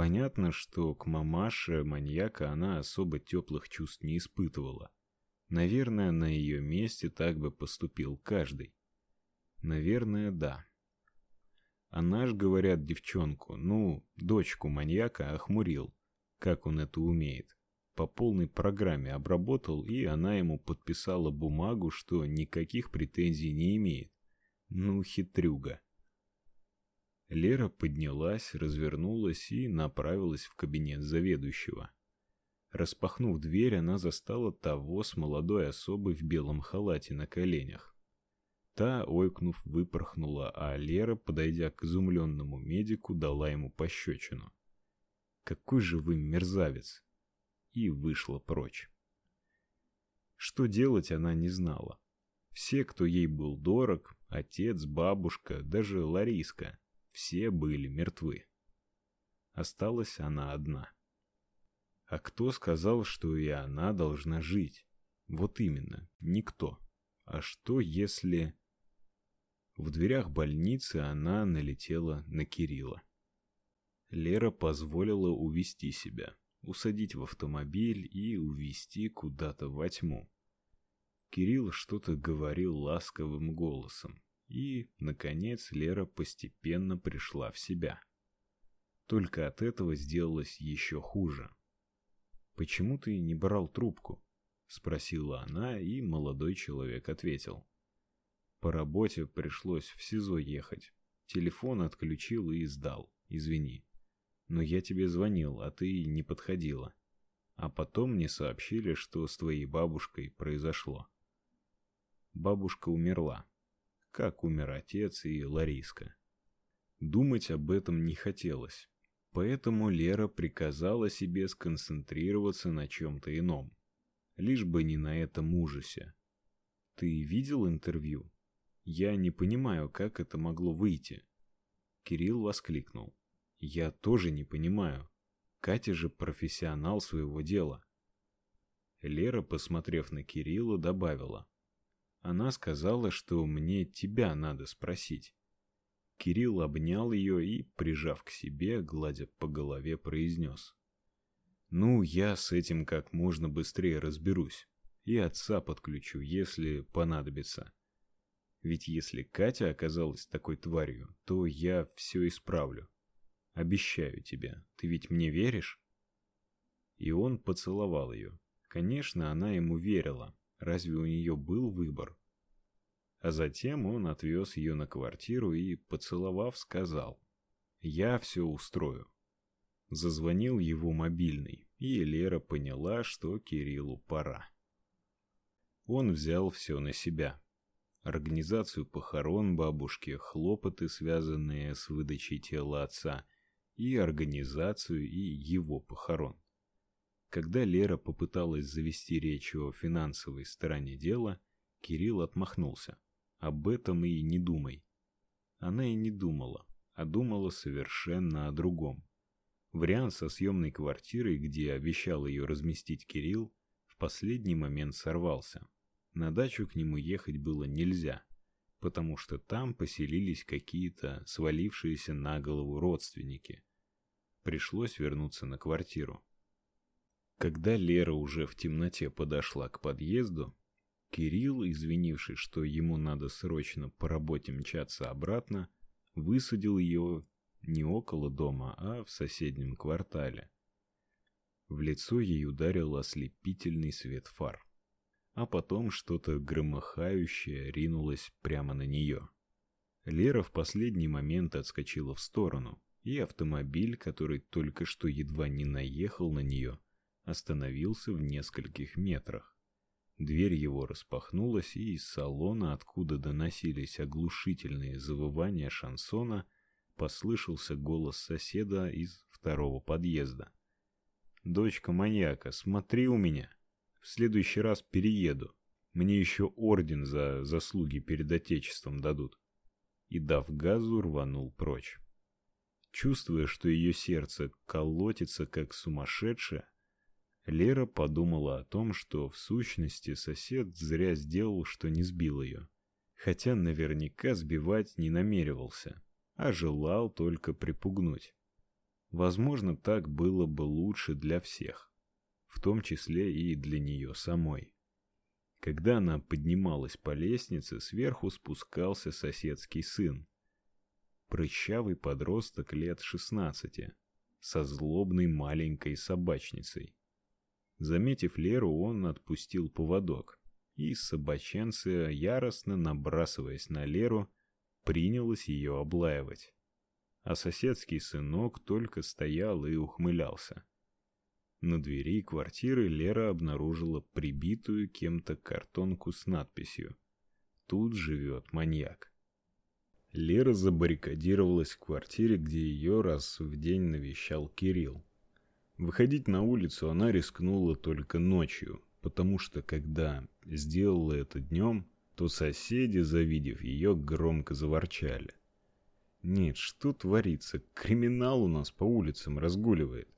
Понятно, что к мамаше маньяка она особо теплых чувств не испытывала. Наверное, на ее месте так бы поступил каждый. Наверное, да. Она ж, говорят, девчонку, ну, дочку маньяка охмурил. Как он это умеет? По полной программе обработал, и она ему подписала бумагу, что никаких претензий не имеет. Ну, хитрюга. Лера поднялась, развернулась и направилась в кабинет заведующего. Распахнув дверь, она застала того с молодой особой в белом халате на коленях. Та, ойкнув, выпорхнула, а Лера, подойдя к изумленному медику, дала ему пощечину. «Какой же вы мерзавец!» и вышла прочь. Что делать она не знала. Все, кто ей был дорог, отец, бабушка, даже Лариска, все были мертвы. Осталась она одна. А кто сказал, что и она должна жить? Вот именно, никто. А что если... В дверях больницы она налетела на Кирилла. Лера позволила увести себя, усадить в автомобиль и увезти куда-то во тьму. Кирилл что-то говорил ласковым голосом, и, наконец, Лера постепенно пришла в себя. Только от этого сделалось еще хуже. «Почему ты не брал трубку?» — спросила она, и молодой человек ответил. «По работе пришлось в СИЗО ехать. Телефон отключил и сдал. Извини. Но я тебе звонил, а ты не подходила. А потом мне сообщили, что с твоей бабушкой произошло. Бабушка умерла. Как умер отец и Лариска. Думать об этом не хотелось. Поэтому Лера приказала себе сконцентрироваться на чем-то ином. Лишь бы не на этом ужасе. Ты видел интервью? Я не понимаю, как это могло выйти. Кирилл воскликнул. Я тоже не понимаю. Катя же профессионал своего дела. Лера, посмотрев на Кирилла, добавила: "Она сказала, что мне тебя надо спросить". Кирилл обнял ее и, прижав к себе, гладя по голове, произнес. «Ну, я с этим как можно быстрее разберусь. И отца подключу, если понадобится. Ведь если Катя оказалась такой тварью, то я все исправлю. Обещаю тебе. Ты ведь мне веришь?» И он поцеловал ее. Конечно, она ему верила. Разве у нее был выбор? А затем он отвез ее на квартиру и, поцеловав, сказал «Я все устрою». Зазвонил его мобильный, и Лера поняла, что Кириллу пора. Он взял все на себя. Организацию похорон бабушки, хлопоты, связанные с выдачей тела отца, и организацию и его похорон. Когда Лера попыталась завести речь о финансовой стороне дела, Кирилл отмахнулся. Об этом и не думай. Она и не думала, а думала совершенно о другом. Вариант со съемной квартирой, где обещал ее разместить Кирилл, в последний момент сорвался. На дачу к нему ехать было нельзя, потому что там поселились какие-то свалившиеся на голову родственники. Пришлось вернуться на квартиру. Когда Лера уже в темноте подошла к подъезду, Кирилл, извинившись, что ему надо срочно по работе мчаться обратно, высадил ее не около дома, а в соседнем квартале. В лицо ей ударил ослепительный свет фар, а потом что-то громыхающее ринулось прямо на нее. Лера в последний момент отскочила в сторону, и автомобиль, который только что едва не наехал на нее, остановился в нескольких метрах. Дверь его распахнулась, и из салона, откуда доносились оглушительные завывания шансона, послышался голос соседа из второго подъезда. «Дочка маньяка, смотри у меня. В следующий раз перееду. Мне еще орден за заслуги перед Отечеством дадут». И, дав газу, рванул прочь. Чувствуя, что ее сердце колотится, как сумасшедшее, Лера подумала о том, что в сущности сосед зря сделал, что не сбил ее. Хотя наверняка сбивать не намеревался, а желал только припугнуть. Возможно, так было бы лучше для всех, в том числе и для нее самой. Когда она поднималась по лестнице, сверху спускался соседский сын. Прыщавый подросток лет шестнадцати, со злобной маленькой собачницей. Заметив Леру, он отпустил поводок, и собаченция, яростно набрасываясь на Леру, принялась ее облаивать. А соседский сынок только стоял и ухмылялся. На двери квартиры Лера обнаружила прибитую кем-то картонку с надписью «Тут живет маньяк». Лера забаррикадировалась в квартире, где ее раз в день навещал Кирилл. Выходить на улицу она рискнула только ночью, потому что когда сделала это днем, то соседи, завидев ее, громко заворчали. Нет, что творится? Криминал у нас по улицам разгуливает.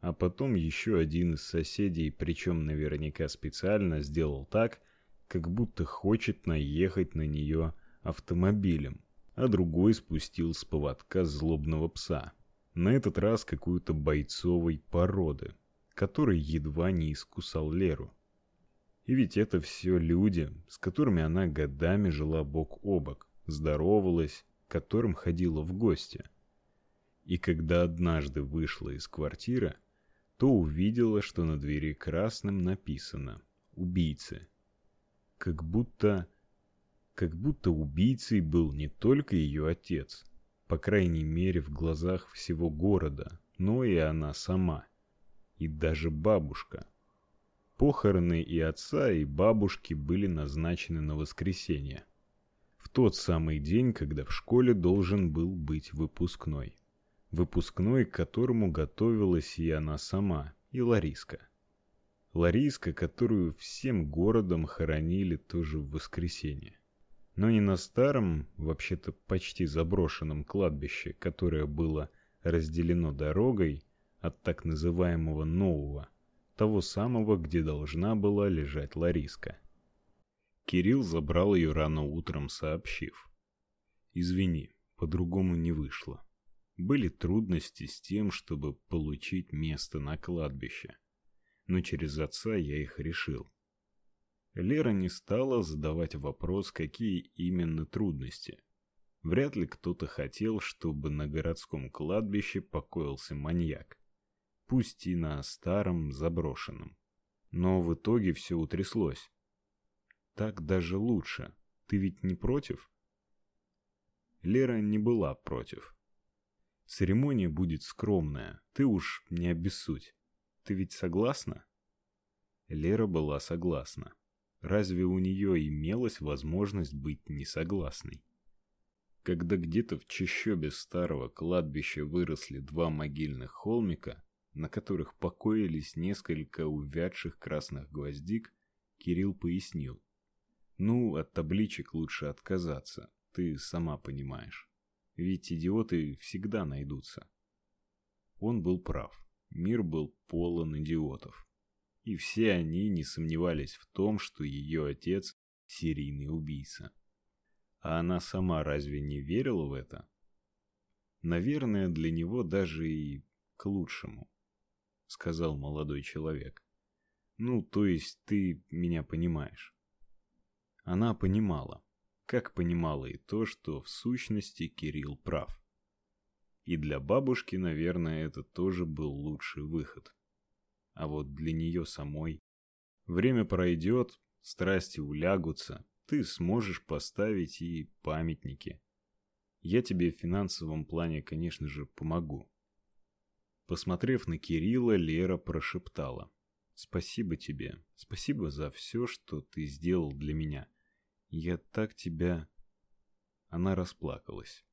А потом еще один из соседей, причем наверняка специально сделал так, как будто хочет наехать на нее автомобилем, а другой спустил с поводка злобного пса. На этот раз какую-то бойцовой породы, который едва не искусал Леру. И ведь это все люди, с которыми она годами жила бок о бок, здоровалась, которым ходила в гости. И когда однажды вышла из квартиры, то увидела, что на двери красным написано «Убийцы». Как будто... как будто убийцей был не только ее отец, по крайней мере в глазах всего города, но и она сама, и даже бабушка – Похороны и отца, и бабушки были назначены на воскресенье. В тот самый день, когда в школе должен был быть выпускной. Выпускной, к которому готовилась и она сама, и Лариска. Лариска, которую всем городом хоронили тоже в воскресенье. Но не на старом, вообще-то почти заброшенном кладбище, которое было разделено дорогой от так называемого нового, того самого, где должна была лежать Лариска. Кирилл забрал ее рано утром, сообщив: "Извини, по-другому не вышло. Были трудности с тем, чтобы получить место на кладбище, но через отца я их решил". Лера не стала задавать вопрос, какие именно трудности. Вряд ли кто-то хотел, чтобы на городском кладбище покоился маньяк пусть и на старом заброшенном. Но в итоге все утряслось. Так даже лучше. Ты ведь не против? Лера не была против. Церемония будет скромная. Ты уж не обессудь. Ты ведь согласна? Лера была согласна. Разве у нее имелась возможность быть несогласной? Когда где-то в чащобе старого кладбища выросли два могильных холмика, на которых покоились несколько увядших красных гвоздик, Кирилл пояснил. Ну, от табличек лучше отказаться, ты сама понимаешь. Ведь идиоты всегда найдутся. Он был прав. Мир был полон идиотов. И все они не сомневались в том, что ее отец серийный убийца. А она сама разве не верила в это? Наверное, для него даже и к лучшему сказал молодой человек. Ну, то есть ты меня понимаешь. Она понимала, как понимала и то, что в сущности Кирилл прав. И для бабушки, наверное, это тоже был лучший выход. А вот для нее самой время пройдет, страсти улягутся, ты сможешь поставить и памятники. Я тебе в финансовом плане, конечно же, помогу. Посмотрев на Кирилла, Лера прошептала: "Спасибо тебе. Спасибо за все, что ты сделал для меня. Я так тебя Она расплакалась.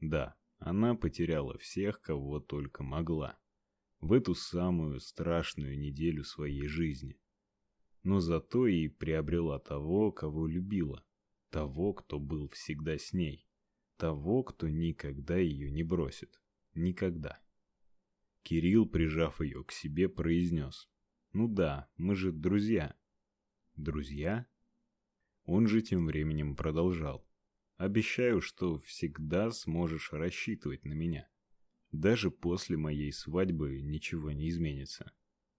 Да, она потеряла всех, кого только могла. В эту самую страшную неделю своей жизни. Но зато и приобрела того, кого любила, того, кто был всегда с ней, того, кто никогда ее не бросит. Никогда. Кирилл, прижав ее к себе, произнес. «Ну да, мы же друзья». «Друзья?» Он же тем временем продолжал. «Обещаю, что всегда сможешь рассчитывать на меня. Даже после моей свадьбы ничего не изменится.